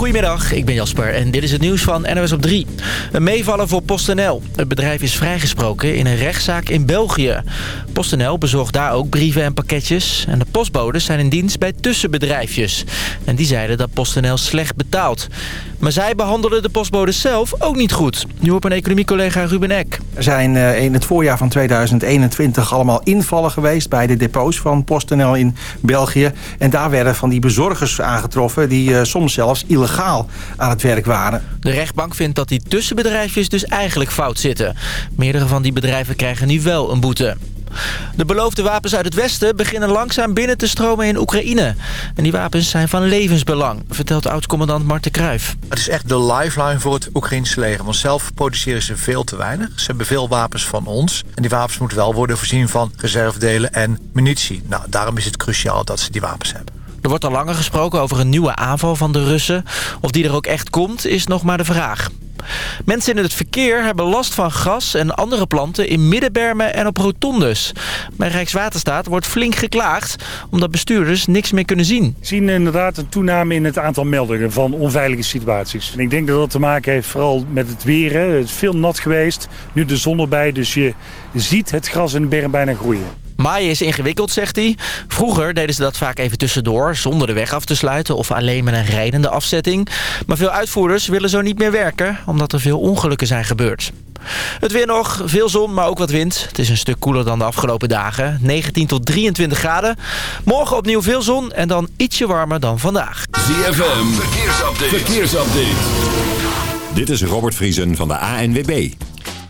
Goedemiddag, ik ben Jasper en dit is het nieuws van NOS op 3. Een meevallen voor PostNL. Het bedrijf is vrijgesproken in een rechtszaak in België. PostNL bezorgt daar ook brieven en pakketjes. En de postbodes zijn in dienst bij tussenbedrijfjes. En die zeiden dat PostNL slecht betaalt. Maar zij behandelden de postbodes zelf ook niet goed. Nu op een economiecollega Ruben Eck. Er zijn eh, in het voorjaar van 2021 allemaal invallen geweest... bij de depots van PostNL in België. En daar werden van die bezorgers aangetroffen... die eh, soms zelfs illegaal aan het werk waren. De rechtbank vindt dat die tussenbedrijfjes dus eigenlijk fout zitten. Meerdere van die bedrijven krijgen nu wel een boete. De beloofde wapens uit het westen beginnen langzaam binnen te stromen in Oekraïne. En die wapens zijn van levensbelang, vertelt oud-commandant Marten Kruijf. Het is echt de lifeline voor het Oekraïnse leger. Want zelf produceren ze veel te weinig. Ze hebben veel wapens van ons. En die wapens moeten wel worden voorzien van reservedelen en munitie. Nou, daarom is het cruciaal dat ze die wapens hebben. Er wordt al langer gesproken over een nieuwe aanval van de Russen. Of die er ook echt komt, is nog maar de vraag. Mensen in het verkeer hebben last van gas en andere planten in middenbermen en op rotondes. Bij Rijkswaterstaat wordt flink geklaagd omdat bestuurders niks meer kunnen zien. We zien inderdaad een toename in het aantal meldingen van onveilige situaties. En ik denk dat dat te maken heeft vooral met het weer. Het is veel nat geweest, nu de zon erbij, dus je ziet het gras in de berm bijna groeien. Maaien is ingewikkeld, zegt hij. Vroeger deden ze dat vaak even tussendoor, zonder de weg af te sluiten... of alleen met een rijdende afzetting. Maar veel uitvoerders willen zo niet meer werken... omdat er veel ongelukken zijn gebeurd. Het weer nog, veel zon, maar ook wat wind. Het is een stuk koeler dan de afgelopen dagen. 19 tot 23 graden. Morgen opnieuw veel zon en dan ietsje warmer dan vandaag. ZFM, verkeersupdate. verkeersupdate. Dit is Robert Vriesen van de ANWB.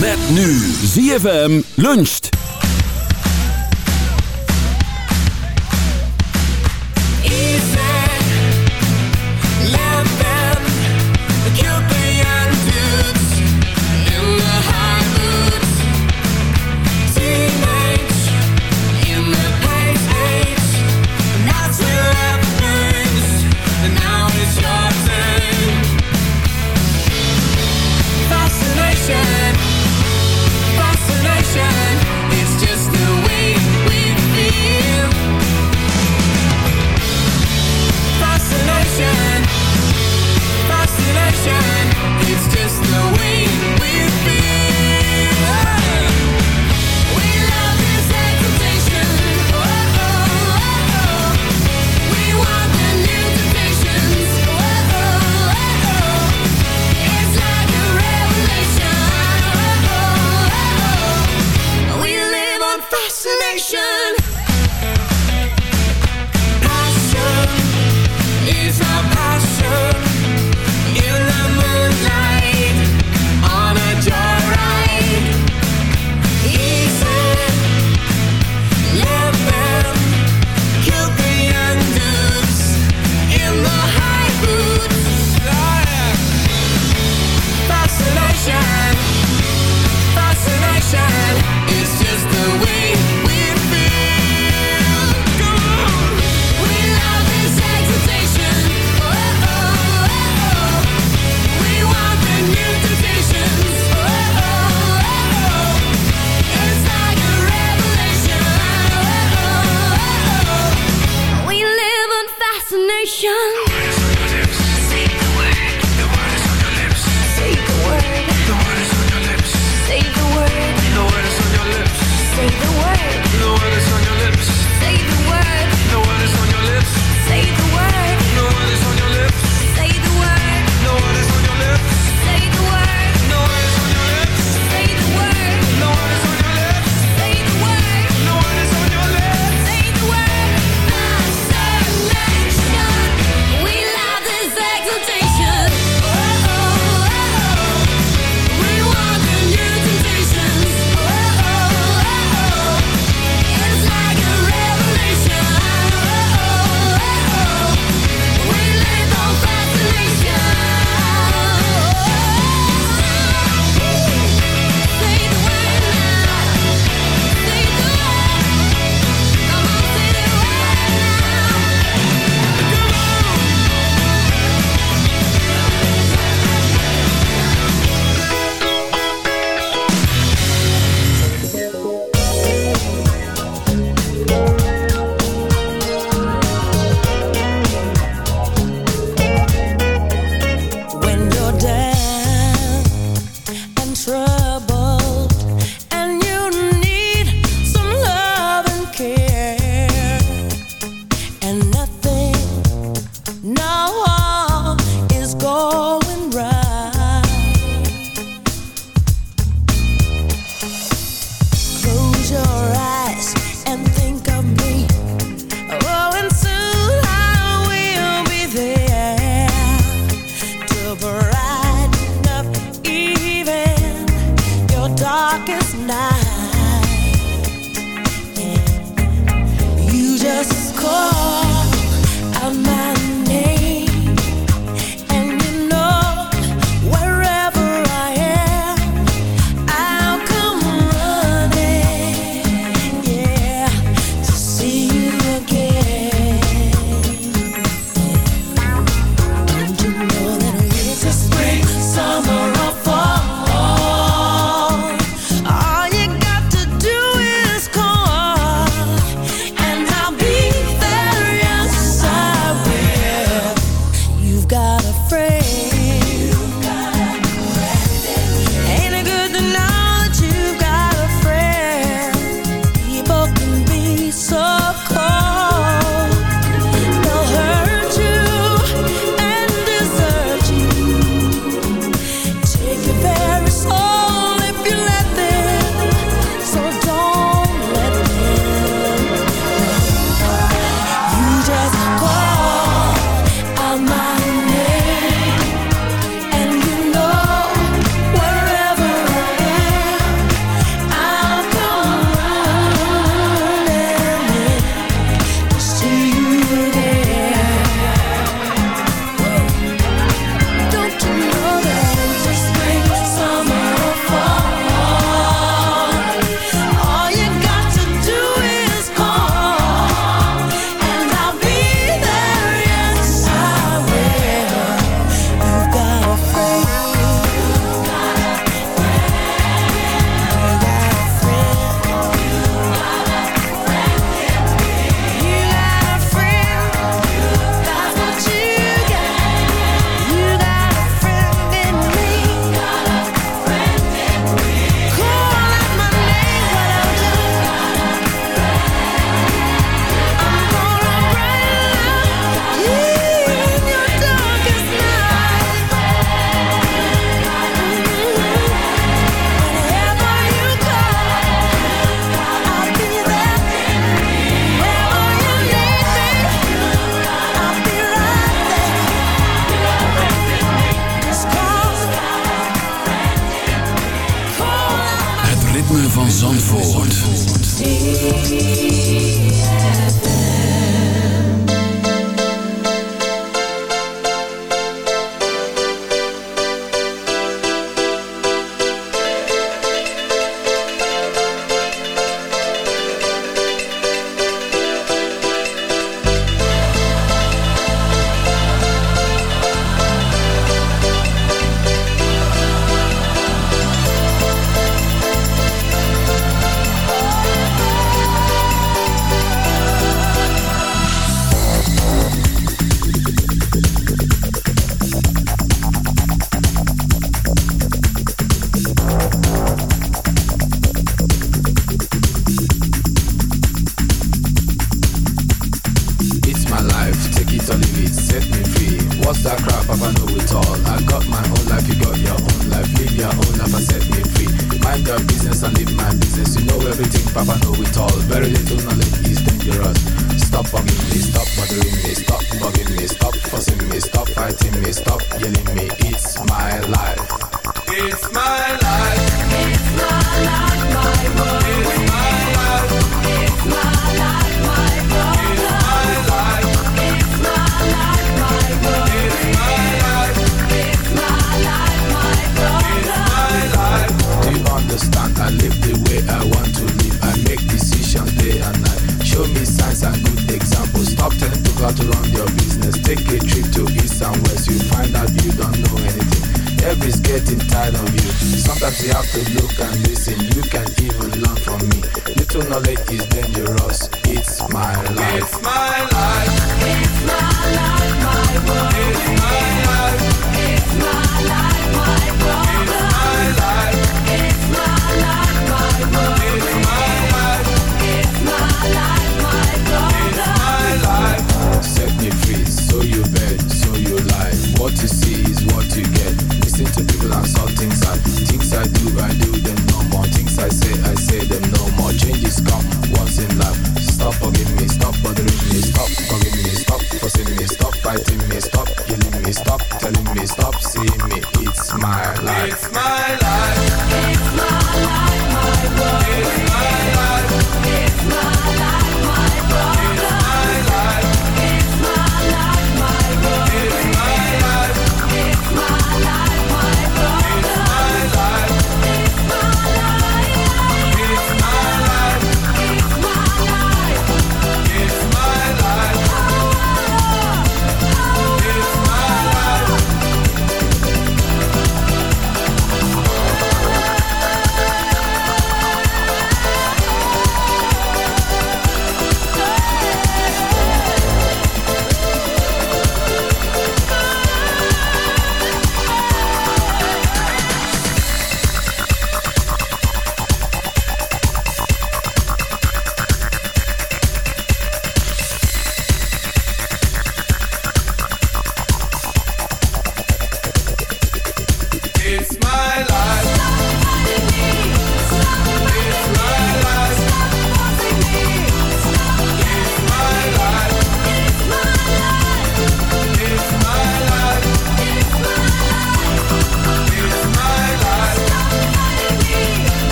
Met nu ZFM luncht.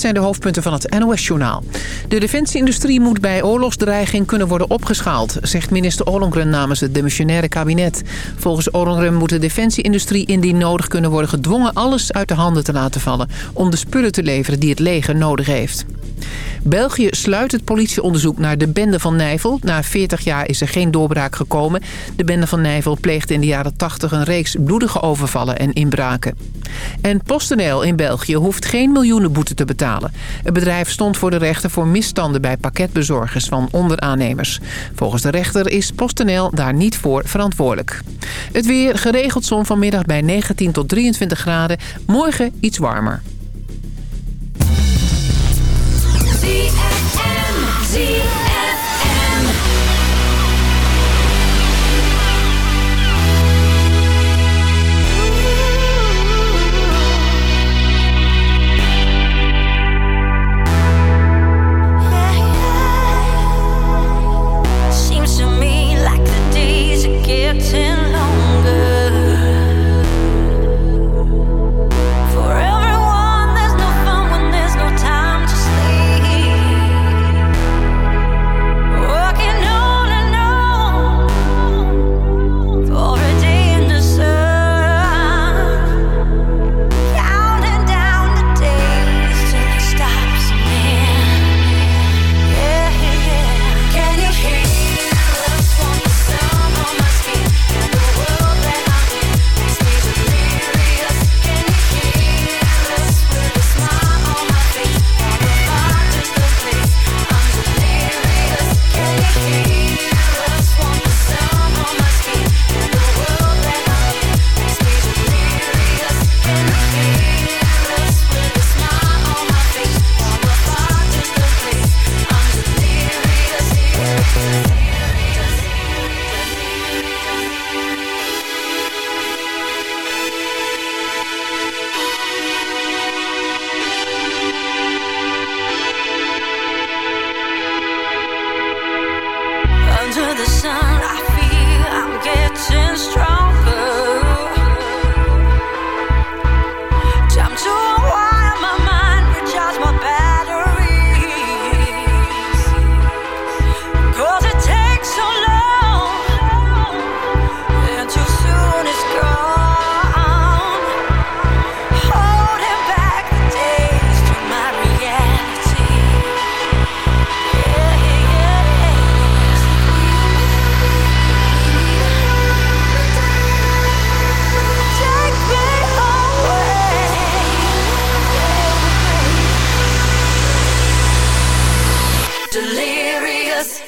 zijn de hoofdpunten van het NOS-journaal. De defensieindustrie moet bij oorlogsdreiging kunnen worden opgeschaald... zegt minister Ollongren namens het demissionaire kabinet. Volgens Ollongren moet de defensieindustrie indien nodig kunnen worden gedwongen... alles uit de handen te laten vallen om de spullen te leveren die het leger nodig heeft. België sluit het politieonderzoek naar de bende van Nijvel. Na 40 jaar is er geen doorbraak gekomen. De bende van Nijvel pleegde in de jaren 80 een reeks bloedige overvallen en inbraken. En PostNL in België hoeft geen miljoenen boete te betalen. Het bedrijf stond voor de rechter voor misstanden bij pakketbezorgers van onderaannemers. Volgens de rechter is PostNL daar niet voor verantwoordelijk. Het weer geregeld zon vanmiddag bij 19 tot 23 graden. Morgen iets warmer. Zie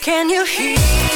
Can you hear?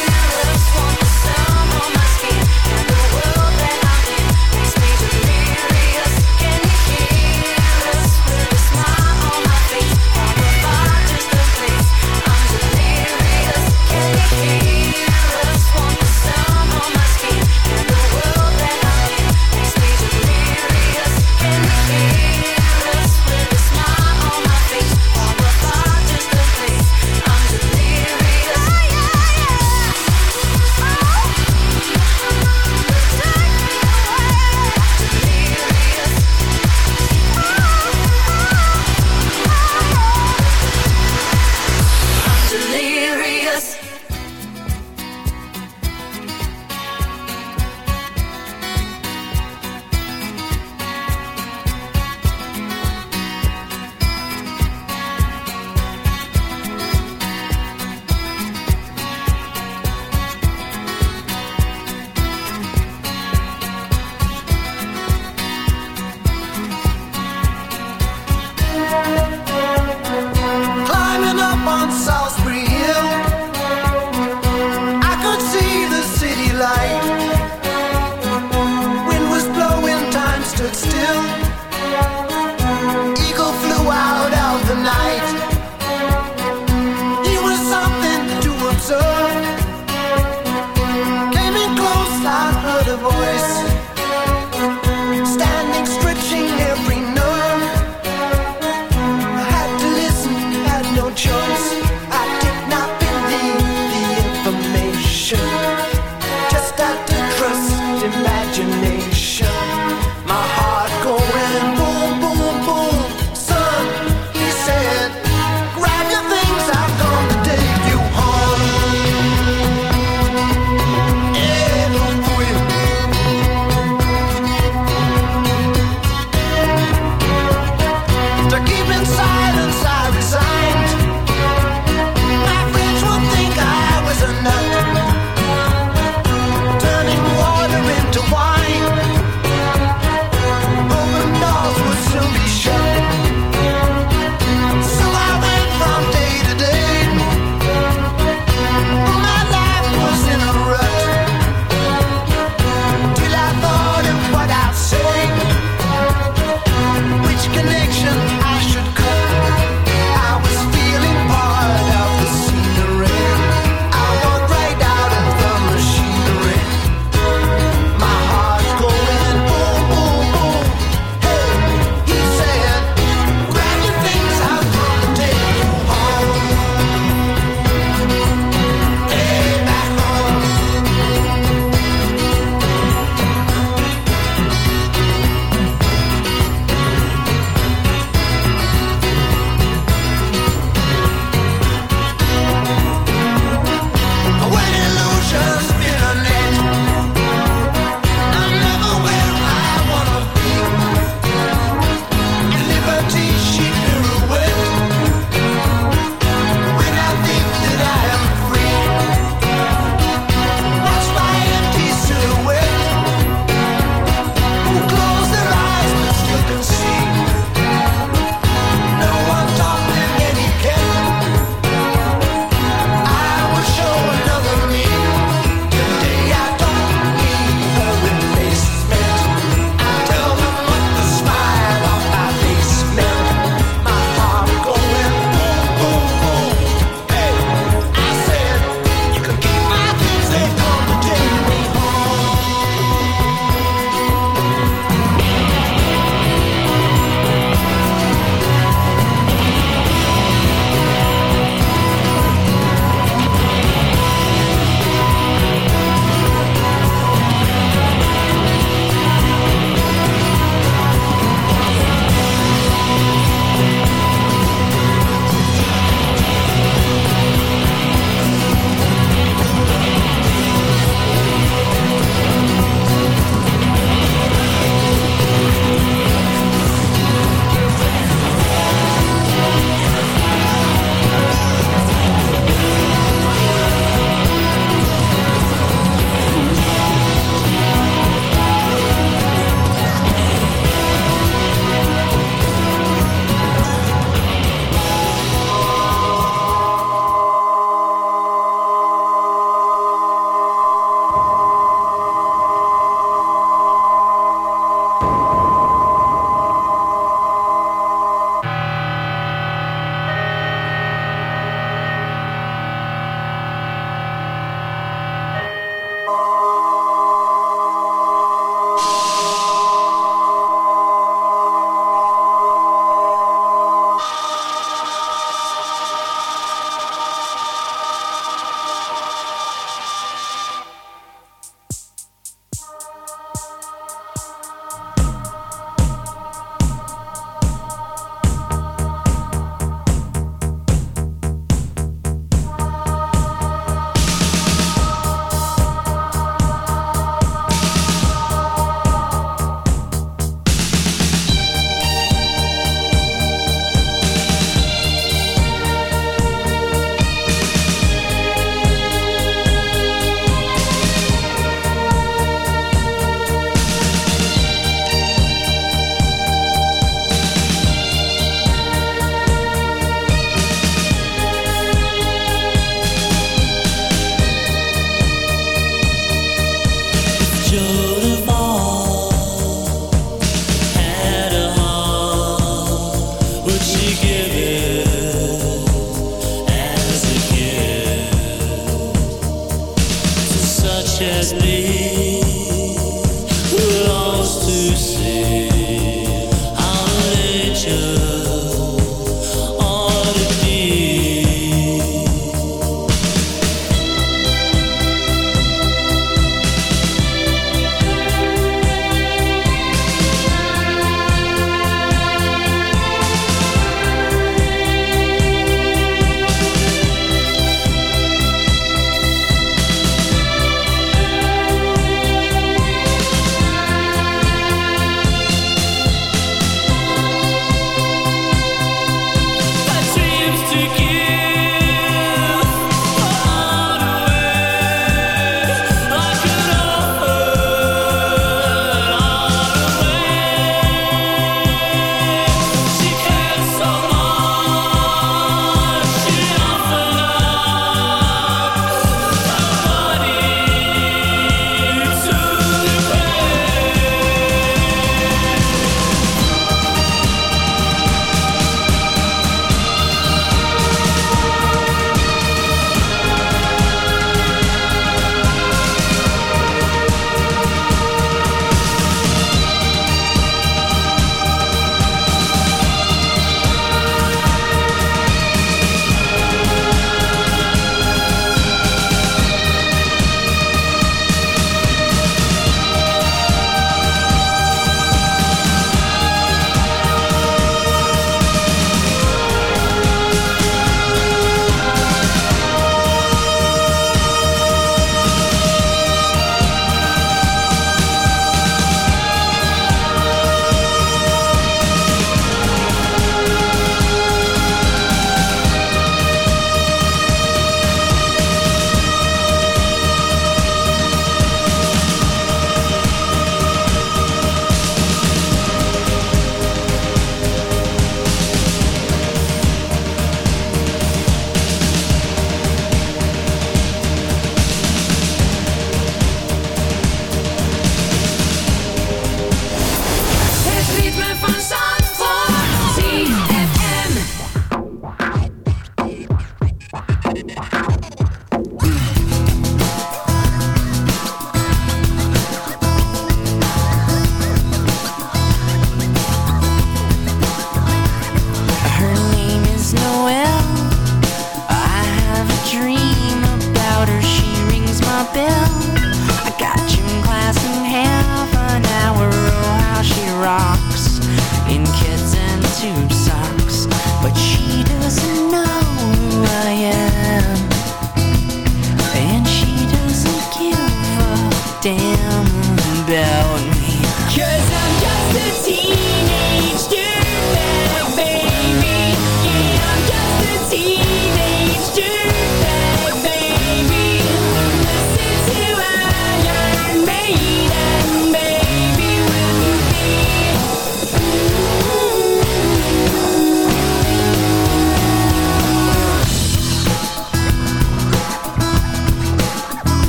build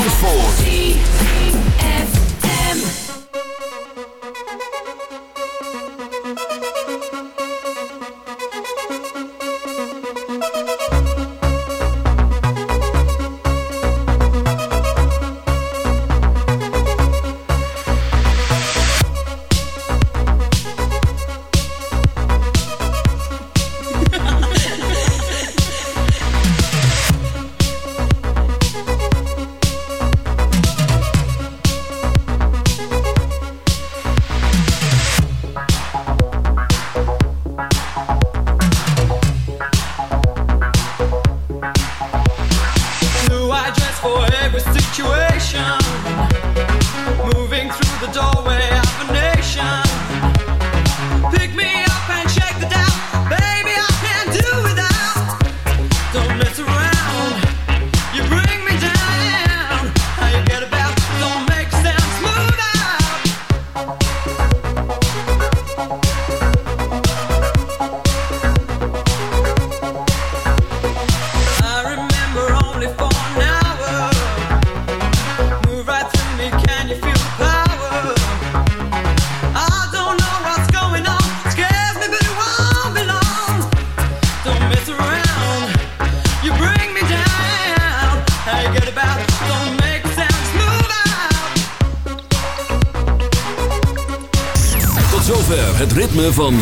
Zandvoort.